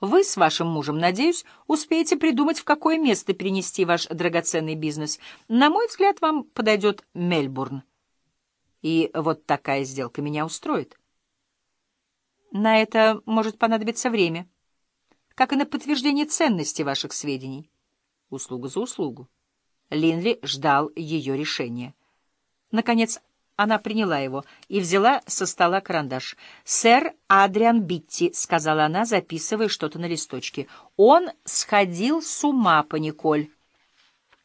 Вы с вашим мужем, надеюсь, успеете придумать, в какое место перенести ваш драгоценный бизнес. На мой взгляд, вам подойдет Мельбурн. И вот такая сделка меня устроит. На это может понадобиться время, как и на подтверждение ценности ваших сведений. Услуга за услугу. Линли ждал ее решения. Наконец, она приняла его и взяла со стола карандаш. «Сэр Адриан Битти», — сказала она, записывая что-то на листочке. «Он сходил с ума по Николь».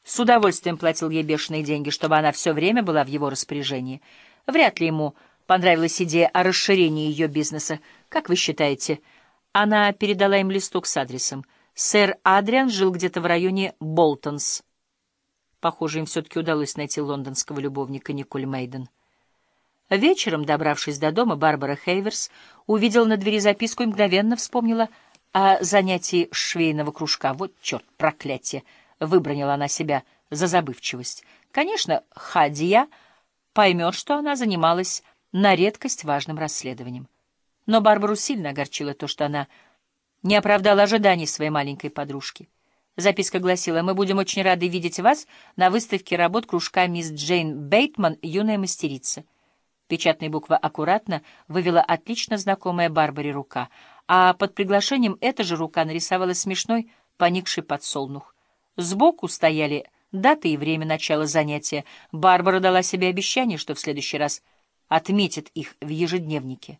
С удовольствием платил ей бешеные деньги, чтобы она все время была в его распоряжении. Вряд ли ему понравилась идея о расширении ее бизнеса. Как вы считаете? Она передала им листок с адресом. Сэр Адриан жил где-то в районе Болтонс. Похоже, им все-таки удалось найти лондонского любовника Николь Мейден. Вечером, добравшись до дома, Барбара Хейверс увидела на двери записку и мгновенно вспомнила о занятии швейного кружка. Вот черт, проклятие! Выбронила она себя за забывчивость. Конечно, Хадия поймет, что она занималась на редкость важным расследованием. Но Барбару сильно огорчило то, что она не оправдала ожиданий своей маленькой подружки. Записка гласила, «Мы будем очень рады видеть вас на выставке работ кружка мисс Джейн Бейтман «Юная мастерица». Печатная буква аккуратно вывела отлично знакомая Барбаре рука, а под приглашением эта же рука нарисовала смешной, поникший подсолнух. Сбоку стояли дата и время начала занятия. Барбара дала себе обещание, что в следующий раз отметит их в ежедневнике.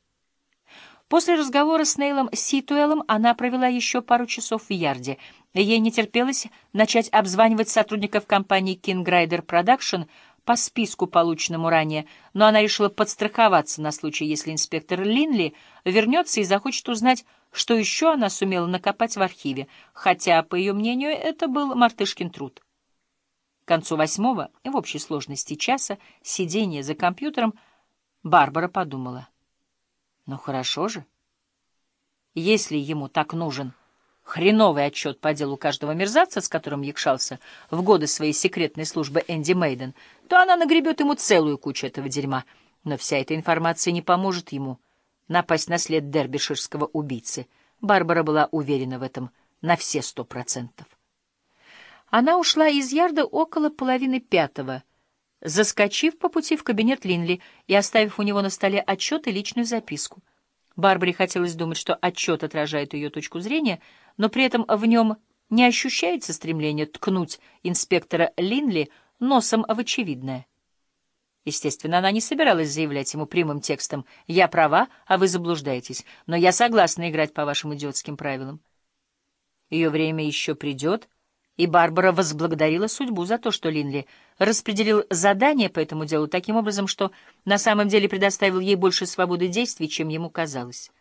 После разговора с Нейлом Ситуэлом она провела еще пару часов в Ярде. Ей не терпелось начать обзванивать сотрудников компании Rider Production — по списку, полученному ранее, но она решила подстраховаться на случай, если инспектор Линли вернется и захочет узнать, что еще она сумела накопать в архиве, хотя, по ее мнению, это был мартышкин труд. К концу восьмого, в общей сложности часа, сидения за компьютером, Барбара подумала. Ну хорошо же. Если ему так нужен хреновый отчет по делу каждого мерзавца, с которым якшался в годы своей секретной службы Энди Мейден, то она нагребет ему целую кучу этого дерьма. Но вся эта информация не поможет ему напасть на след дербиширского убийцы. Барбара была уверена в этом на все сто процентов. Она ушла из ярда около половины пятого, заскочив по пути в кабинет Линли и оставив у него на столе отчет и личную записку. Барбаре хотелось думать, что отчет отражает ее точку зрения, но при этом в нем не ощущается стремление ткнуть инспектора Линли носом в очевидное. Естественно, она не собиралась заявлять ему прямым текстом «Я права, а вы заблуждаетесь, но я согласна играть по вашим идиотским правилам». Ее время еще придет, и Барбара возблагодарила судьбу за то, что Линли распределил задание по этому делу таким образом, что на самом деле предоставил ей больше свободы действий, чем ему казалось.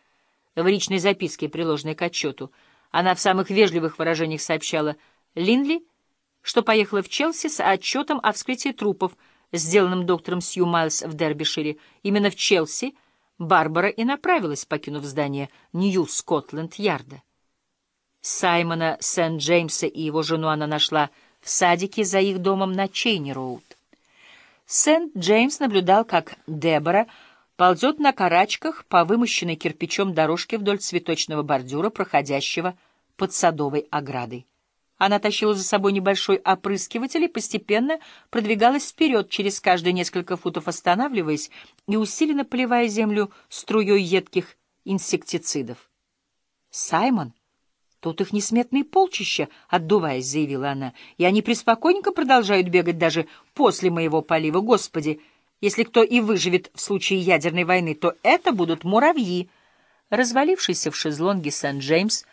В личной записке, приложенной к отчету, она в самых вежливых выражениях сообщала Линли, что поехала в Челси с отчетом о вскрытии трупов, сделанным доктором Сью Майлз в Дербишире. Именно в Челси Барбара и направилась, покинув здание Нью-Скотланд-Ярда. Саймона Сент-Джеймса и его жену она нашла в садике за их домом на Чейни-Роуд. Сент-Джеймс наблюдал, как Дебора ползет на карачках по вымощенной кирпичом дорожке вдоль цветочного бордюра, проходящего под садовой оградой. Она тащила за собой небольшой опрыскиватель и постепенно продвигалась вперед, через каждые несколько футов останавливаясь и усиленно поливая землю струей едких инсектицидов. «Саймон!» «Тут их несметные полчища», — отдуваясь, заявила она, «и они преспокойненько продолжают бегать даже после моего полива. Господи, если кто и выживет в случае ядерной войны, то это будут муравьи». Развалившийся в шезлонге Сент-Джеймс